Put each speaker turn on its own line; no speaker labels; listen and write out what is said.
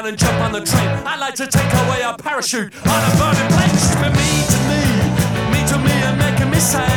and jump on the train. I'd like to take away a parachute on a burning plane. She's been mean to me, mean to me and making me sad.